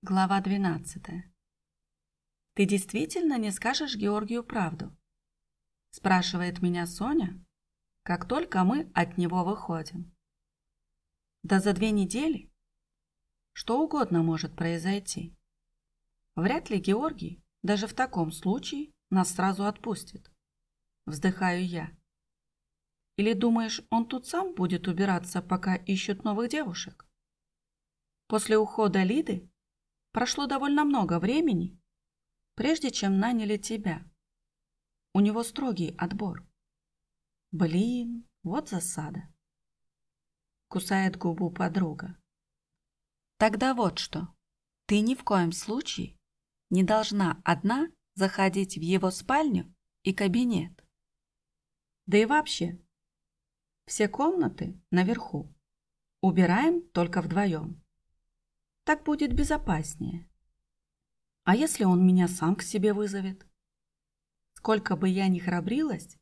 Глава 12. «Ты действительно не скажешь Георгию правду?» Спрашивает меня Соня, как только мы от него выходим. Да за две недели что угодно может произойти. Вряд ли Георгий даже в таком случае нас сразу отпустит. Вздыхаю я. Или думаешь, он тут сам будет убираться, пока ищут новых девушек? После ухода Лиды Прошло довольно много времени, прежде чем наняли тебя. У него строгий отбор. Блин, вот засада. Кусает губу подруга. Тогда вот что. Ты ни в коем случае не должна одна заходить в его спальню и кабинет. Да и вообще, все комнаты наверху. Убираем только вдвоем. Так будет безопаснее. А если он меня сам к себе вызовет? Сколько бы я ни храбрилась,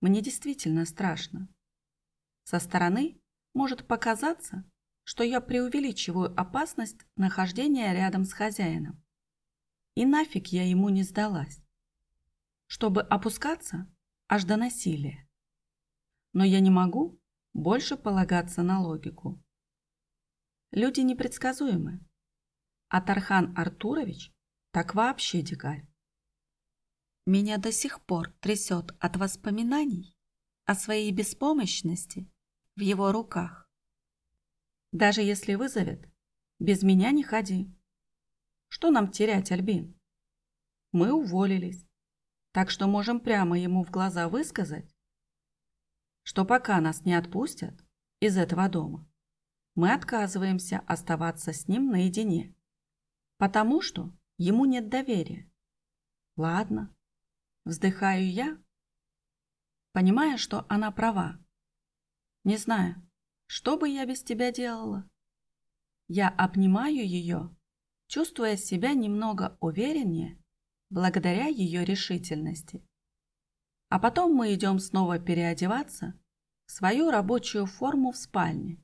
мне действительно страшно. Со стороны может показаться, что я преувеличиваю опасность нахождения рядом с хозяином. И нафиг я ему не сдалась, чтобы опускаться аж до насилия. Но я не могу больше полагаться на логику. Люди непредсказуемы. А Тархан Артурович так вообще дикарь. Меня до сих пор трясет от воспоминаний о своей беспомощности в его руках. Даже если вызовет, без меня не ходи. Что нам терять, Альбин? Мы уволились, так что можем прямо ему в глаза высказать, что пока нас не отпустят из этого дома, мы отказываемся оставаться с ним наедине. Потому что ему нет доверия. Ладно, вздыхаю я, понимая, что она права. Не знаю, что бы я без тебя делала. Я обнимаю ее, чувствуя себя немного увереннее благодаря ее решительности. А потом мы идем снова переодеваться в свою рабочую форму в спальне.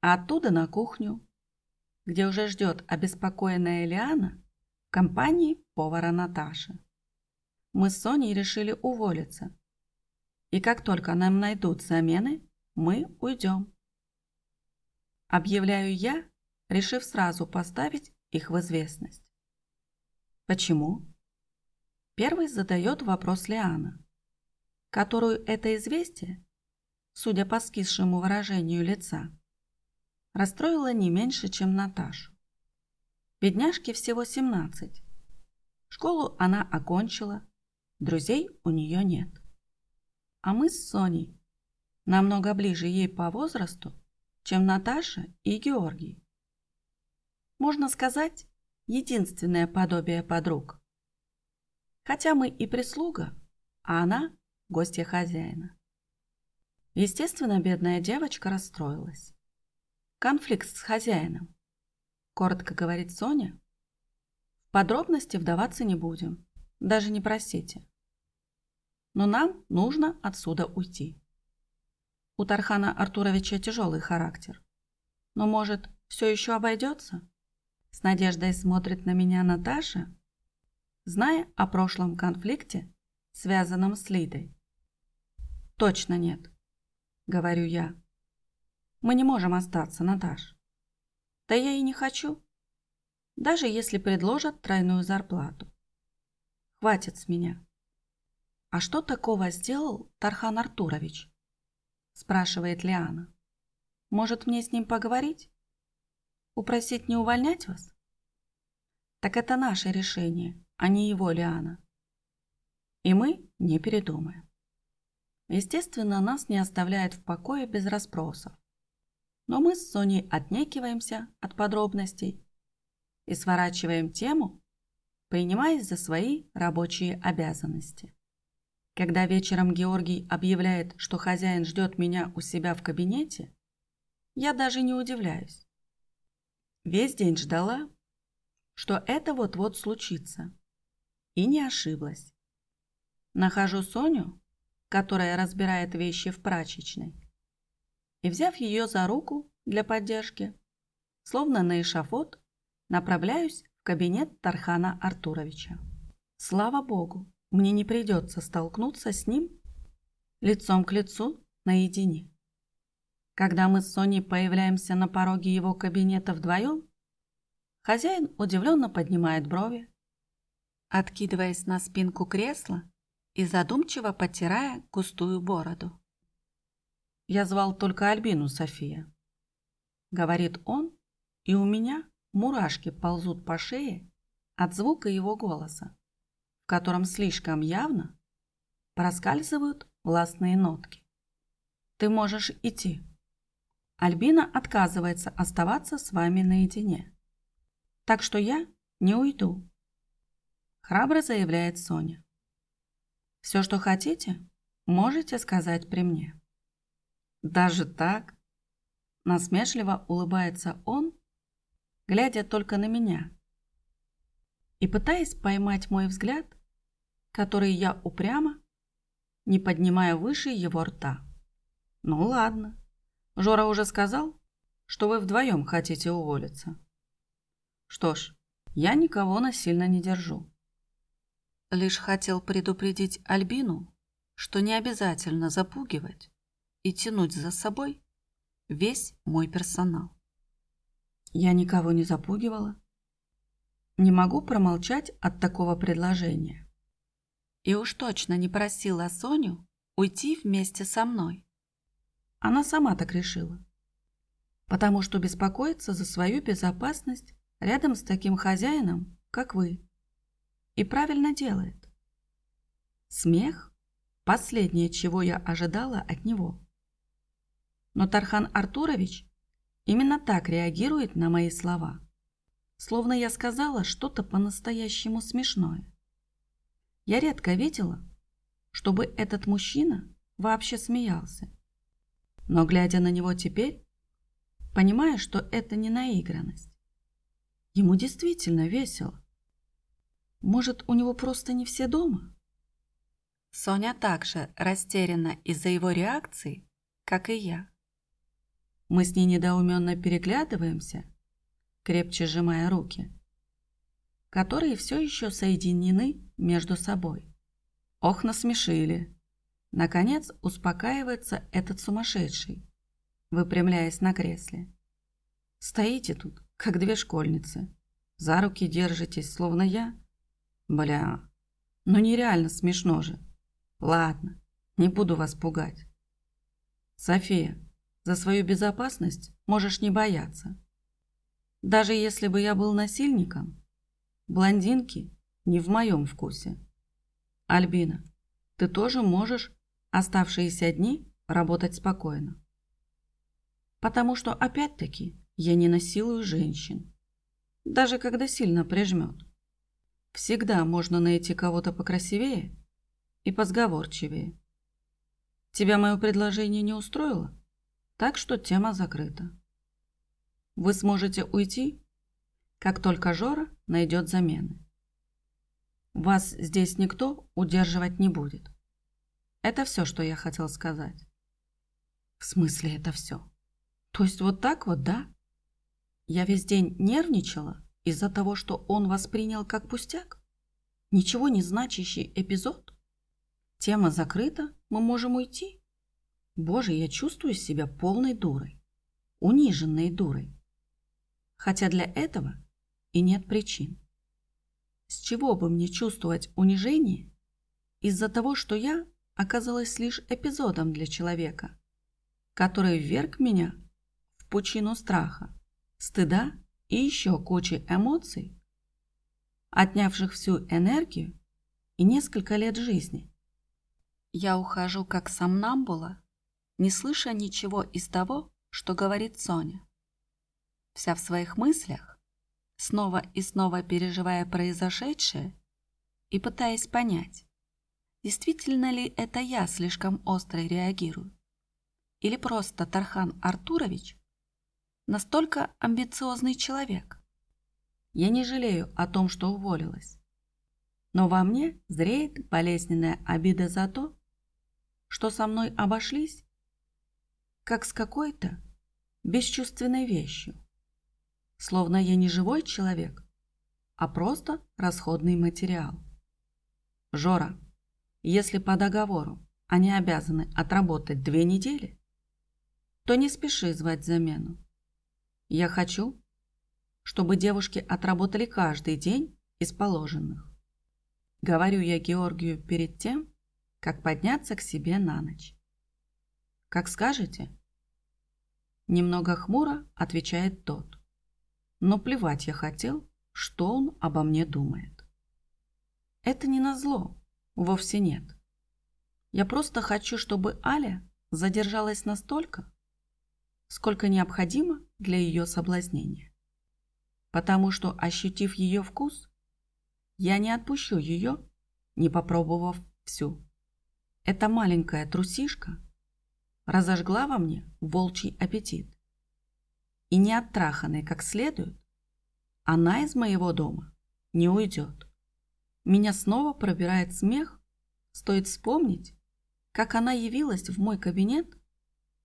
А оттуда на кухню, где уже ждет обеспокоенная Лиана в компании повара Наташи. Мы с Соней решили уволиться. И как только нам найдут замены, мы уйдем. Объявляю я, решив сразу поставить их в известность. Почему? Первый задает вопрос Лиана, которую это известие, судя по скисшему выражению лица, расстроила не меньше, чем Наташу. Бедняжке всего 17. Школу она окончила, друзей у нее нет. А мы с Соней намного ближе ей по возрасту, чем Наташа и Георгий. Можно сказать, единственное подобие подруг. Хотя мы и прислуга, а она – гостья хозяина. Естественно, бедная девочка расстроилась. Конфликт с хозяином. Коротко говорит Соня. В подробности вдаваться не будем. Даже не просите. Но нам нужно отсюда уйти. У Тархана Артуровича тяжелый характер. Но, может, все еще обойдется? С надеждой смотрит на меня Наташа, зная о прошлом конфликте, связанном с Лидой. Точно нет, говорю я. Мы не можем остаться, Наташ. Да я и не хочу. Даже если предложат тройную зарплату. Хватит с меня. А что такого сделал Тархан Артурович? Спрашивает Лиана. Может, мне с ним поговорить? Упросить не увольнять вас? Так это наше решение, а не его, Лиана. И мы не передумаем. Естественно, нас не оставляет в покое без расспросов. Но мы с Соней отнекиваемся от подробностей и сворачиваем тему, принимаясь за свои рабочие обязанности. Когда вечером Георгий объявляет, что хозяин ждет меня у себя в кабинете, я даже не удивляюсь. Весь день ждала, что это вот-вот случится. И не ошиблась. Нахожу Соню, которая разбирает вещи в прачечной, и, взяв ее за руку для поддержки, словно на эшафот, направляюсь в кабинет Тархана Артуровича. Слава богу, мне не придется столкнуться с ним лицом к лицу наедине. Когда мы с Соней появляемся на пороге его кабинета вдвоем, хозяин удивленно поднимает брови, откидываясь на спинку кресла и задумчиво потирая густую бороду. «Я звал только Альбину, София», — говорит он, и у меня мурашки ползут по шее от звука его голоса, в котором слишком явно проскальзывают властные нотки. «Ты можешь идти». Альбина отказывается оставаться с вами наедине. Так что я не уйду. Храбро заявляет Соня. Все, что хотите, можете сказать при мне. Даже так? Насмешливо улыбается он, глядя только на меня. И пытаясь поймать мой взгляд, который я упрямо, не поднимая выше его рта. Ну ладно. Жора уже сказал, что вы вдвоем хотите уволиться. Что ж, я никого насильно не держу. Лишь хотел предупредить Альбину, что не обязательно запугивать и тянуть за собой весь мой персонал. Я никого не запугивала. Не могу промолчать от такого предложения. И уж точно не просила Соню уйти вместе со мной. Она сама так решила. Потому что беспокоится за свою безопасность рядом с таким хозяином, как вы. И правильно делает. Смех – последнее, чего я ожидала от него. Но Тархан Артурович именно так реагирует на мои слова. Словно я сказала что-то по-настоящему смешное. Я редко видела, чтобы этот мужчина вообще смеялся. Но глядя на него теперь, понимая, что это не наигранность. Ему действительно весело. Может, у него просто не все дома? Соня также растеряна из-за его реакции, как и я. Мы с ней недоуменно переглядываемся, крепче сжимая руки, которые все еще соединены между собой. Ох, насмешили. Наконец успокаивается этот сумасшедший, выпрямляясь на кресле. Стоите тут, как две школьницы. За руки держитесь, словно я. Бля, ну нереально смешно же. Ладно, не буду вас пугать. София, за свою безопасность можешь не бояться. Даже если бы я был насильником, блондинки не в моем вкусе. Альбина, ты тоже можешь оставшиеся дни работать спокойно. Потому что, опять-таки, я не насилую женщин. Даже когда сильно прижмет. Всегда можно найти кого-то покрасивее и позговорчивее. Тебя мое предложение не устроило? Так что тема закрыта. Вы сможете уйти, как только Жора найдет замены. Вас здесь никто удерживать не будет. Это все, что я хотел сказать. В смысле это все? То есть вот так вот, да? Я весь день нервничала из-за того, что он воспринял как пустяк? Ничего не значащий эпизод? Тема закрыта, мы можем уйти? Боже, я чувствую себя полной дурой. Униженной дурой. Хотя для этого и нет причин. С чего бы мне чувствовать унижение из-за того, что я оказалась лишь эпизодом для человека, который вверг меня в пучину страха, стыда и еще кучи эмоций, отнявших всю энергию и несколько лет жизни. Я ухожу как сомнамбула, не слыша ничего из того, что говорит Соня. Вся в своих мыслях, снова и снова переживая произошедшее и пытаясь понять, Действительно ли это я слишком остро реагирую? Или просто Тархан Артурович настолько амбициозный человек? Я не жалею о том, что уволилась. Но во мне зреет болезненная обида за то, что со мной обошлись, как с какой-то бесчувственной вещью. словно я не живой человек, а просто расходный материал. Жора, если по договору они обязаны отработать две недели, то не спеши звать замену. Я хочу, чтобы девушки отработали каждый день из положенных. Говорю я Георгию перед тем, как подняться к себе на ночь. Как скажете? Немного хмуро отвечает тот. Но плевать я хотел, что он обо мне думает. Это не назло, вовсе нет. Я просто хочу, чтобы Аля задержалась настолько, сколько необходимо для ее соблазнения. Потому что, ощутив ее вкус, я не отпущу ее, не попробовав всю. Эта маленькая трусишка разожгла во мне волчий аппетит. И не оттраханной как следует, она из моего дома не уйдет. Меня снова пробирает смех, стоит вспомнить, как она явилась в мой кабинет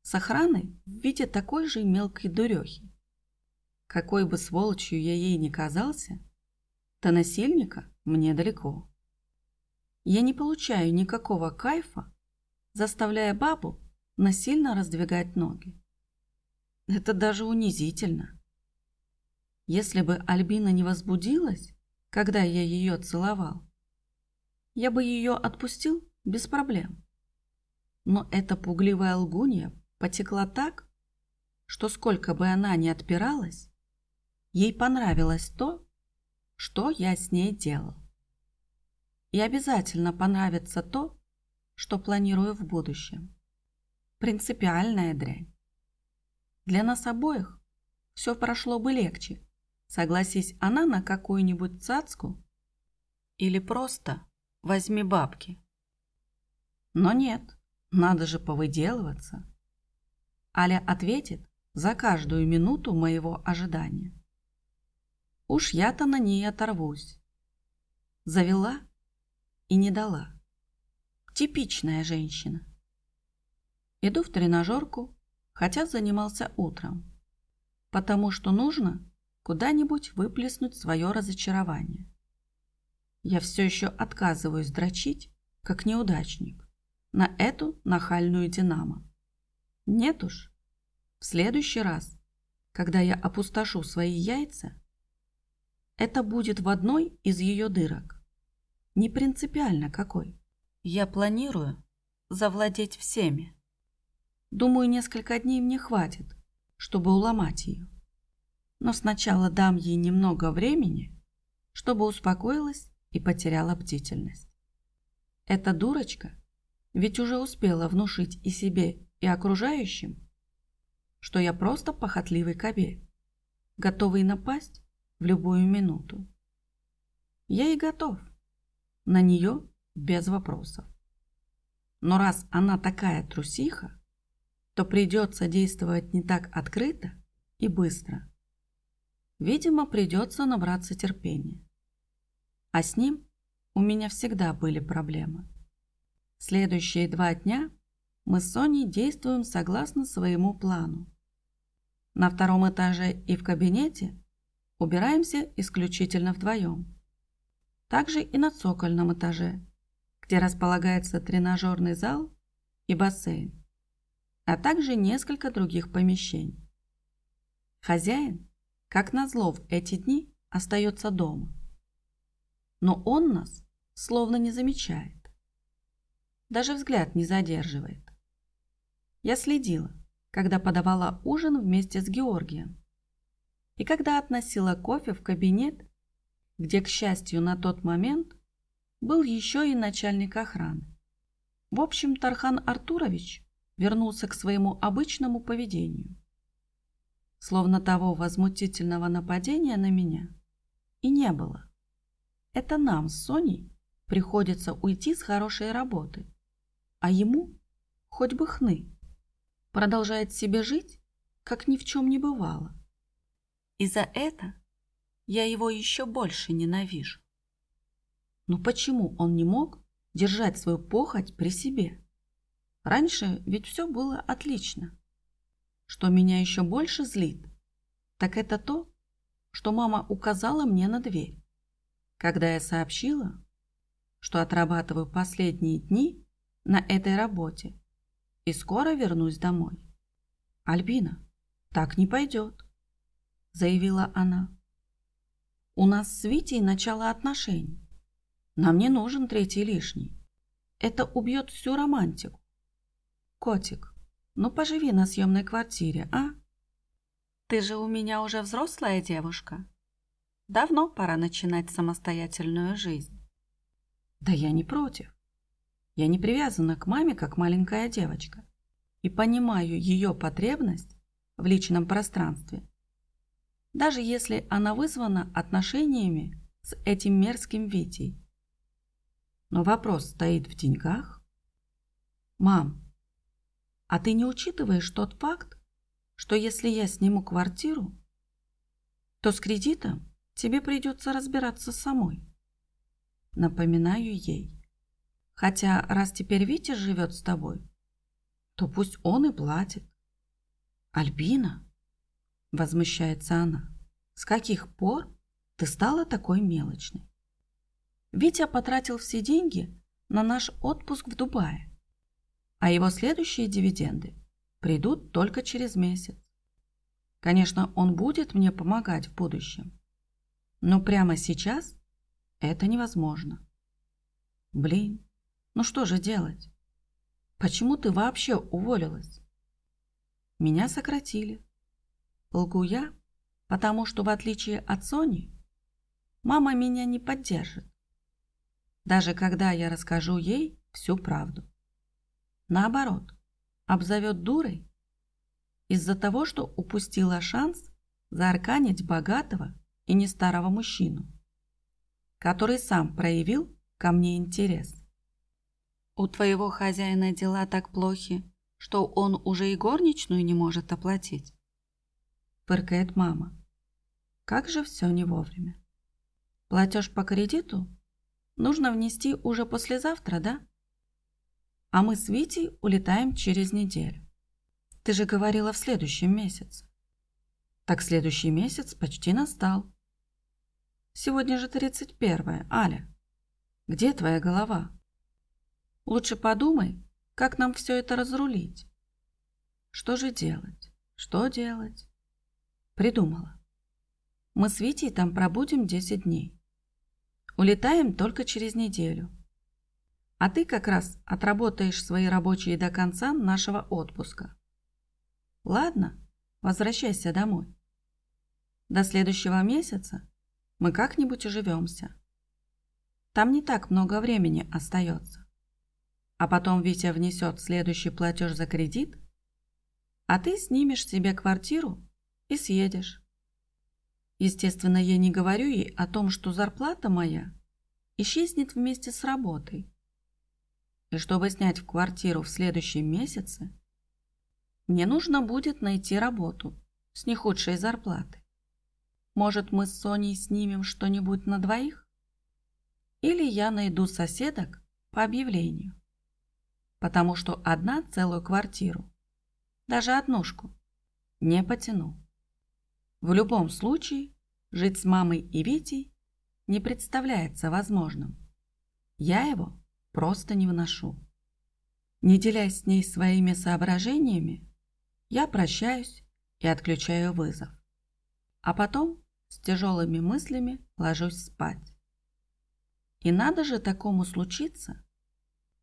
с охраной в виде такой же мелкой дурехи. Какой бы сволочью я ей ни казался, до насильника мне далеко. Я не получаю никакого кайфа, заставляя бабу насильно раздвигать ноги. Это даже унизительно. Если бы Альбина не возбудилась, когда я ее целовал, я бы ее отпустил без проблем. Но эта пугливая лгунья потекла так, что сколько бы она ни отпиралась, ей понравилось то, что я с ней делал. И обязательно понравится то, что планирую в будущем. Принципиальная дрянь. Для нас обоих все прошло бы легче, согласись она на какую-нибудь цацку или просто возьми бабки. Но нет, надо же повыделываться. Аля ответит за каждую минуту моего ожидания. Уж я-то на ней оторвусь. Завела и не дала. Типичная женщина. Иду в тренажерку, хотя занимался утром, потому что нужно куда-нибудь выплеснуть свое разочарование. Я все еще отказываюсь дрочить, как неудачник, на эту нахальную динамо. Нет уж, в следующий раз, когда я опустошу свои яйца, это будет в одной из ее дырок. Не принципиально какой. Я планирую завладеть всеми. Думаю, несколько дней мне хватит, чтобы уломать ее. Но сначала дам ей немного времени, чтобы успокоилась и потеряла бдительность. Эта дурочка ведь уже успела внушить и себе, и окружающим, что я просто похотливый кобель, готовый напасть в любую минуту. Я и готов. На нее без вопросов. Но раз она такая трусиха, то придется действовать не так открыто и быстро. Видимо, придется набраться терпения. А с ним у меня всегда были проблемы. Следующие два дня мы с Соней действуем согласно своему плану. На втором этаже и в кабинете убираемся исключительно вдвоем. Также и на цокольном этаже, где располагается тренажерный зал и бассейн, а также несколько других помещений. Хозяин, как назло, в эти дни остается дома. Но он нас словно не замечает. Даже взгляд не задерживает. Я следила, когда подавала ужин вместе с Георгием. И когда относила кофе в кабинет, где, к счастью, на тот момент был еще и начальник охраны. В общем, Тархан Артурович вернулся к своему обычному поведению. Словно того возмутительного нападения на меня и не было. Это нам с Соней приходится уйти с хорошей работы, а ему хоть бы хны. Продолжает себе жить, как ни в чем не бывало. И за это я его еще больше ненавижу. Но почему он не мог держать свою похоть при себе? Раньше ведь все было отлично. Что меня еще больше злит, так это то, что мама указала мне на дверь, когда я сообщила, что отрабатываю последние дни на этой работе и скоро вернусь домой. «Альбина, так не пойдет», — заявила она. «У нас с Витей начало отношений. Нам не нужен третий лишний. Это убьет всю романтику. Котик, ну поживи на съемной квартире, а? Ты же у меня уже взрослая девушка. Давно пора начинать самостоятельную жизнь. Да я не против. Я не привязана к маме, как маленькая девочка, и понимаю ее потребность в личном пространстве, даже если она вызвана отношениями с этим мерзким Витей. Но вопрос стоит в деньгах. Мам, а ты не учитываешь тот факт, что если я сниму квартиру, то с кредитом тебе придется разбираться самой. Напоминаю ей. Хотя раз теперь Витя живет с тобой, то пусть он и платит. Альбина, возмущается она, с каких пор ты стала такой мелочной? Витя потратил все деньги на наш отпуск в Дубае, а его следующие дивиденды придут только через месяц. Конечно, он будет мне помогать в будущем, но прямо сейчас это невозможно. Блин, ну что же делать? Почему ты вообще уволилась? Меня сократили. Лгу я, потому что в отличие от Сони, мама меня не поддержит даже когда я расскажу ей всю правду. Наоборот, обзовет дурой из-за того, что упустила шанс заарканить богатого и не старого мужчину, который сам проявил ко мне интерес. У твоего хозяина дела так плохи, что он уже и горничную не может оплатить. Фыркает мама. Как же все не вовремя. Платеж по кредиту нужно внести уже послезавтра, да? А мы с Витей улетаем через неделю. Ты же говорила в следующем месяце. Так следующий месяц почти настал. Сегодня же 31 Аля. Где твоя голова? Лучше подумай, как нам все это разрулить. Что же делать? Что делать? Придумала. Мы с Витей там пробудем 10 дней. Улетаем только через неделю. А ты как раз отработаешь свои рабочие до конца нашего отпуска. Ладно, возвращайся домой. До следующего месяца мы как-нибудь уживемся. Там не так много времени остается. А потом Витя внесет следующий платеж за кредит, а ты снимешь себе квартиру и съедешь. Естественно, я не говорю ей о том, что зарплата моя исчезнет вместе с работой. И чтобы снять в квартиру в следующем месяце, мне нужно будет найти работу с не худшей зарплатой. Может, мы с Соней снимем что-нибудь на двоих? Или я найду соседок по объявлению. Потому что одна целую квартиру, даже однушку, не потяну. В любом случае, жить с мамой и Витей не представляется возможным. Я его просто не вношу. Не делясь с ней своими соображениями, я прощаюсь и отключаю вызов. А потом с тяжелыми мыслями ложусь спать. И надо же такому случиться,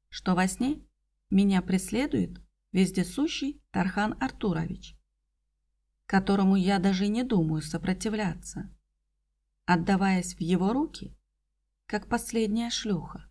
что во сне меня преследует вездесущий Тархан Артурович которому я даже не думаю сопротивляться, отдаваясь в его руки, как последняя шлюха.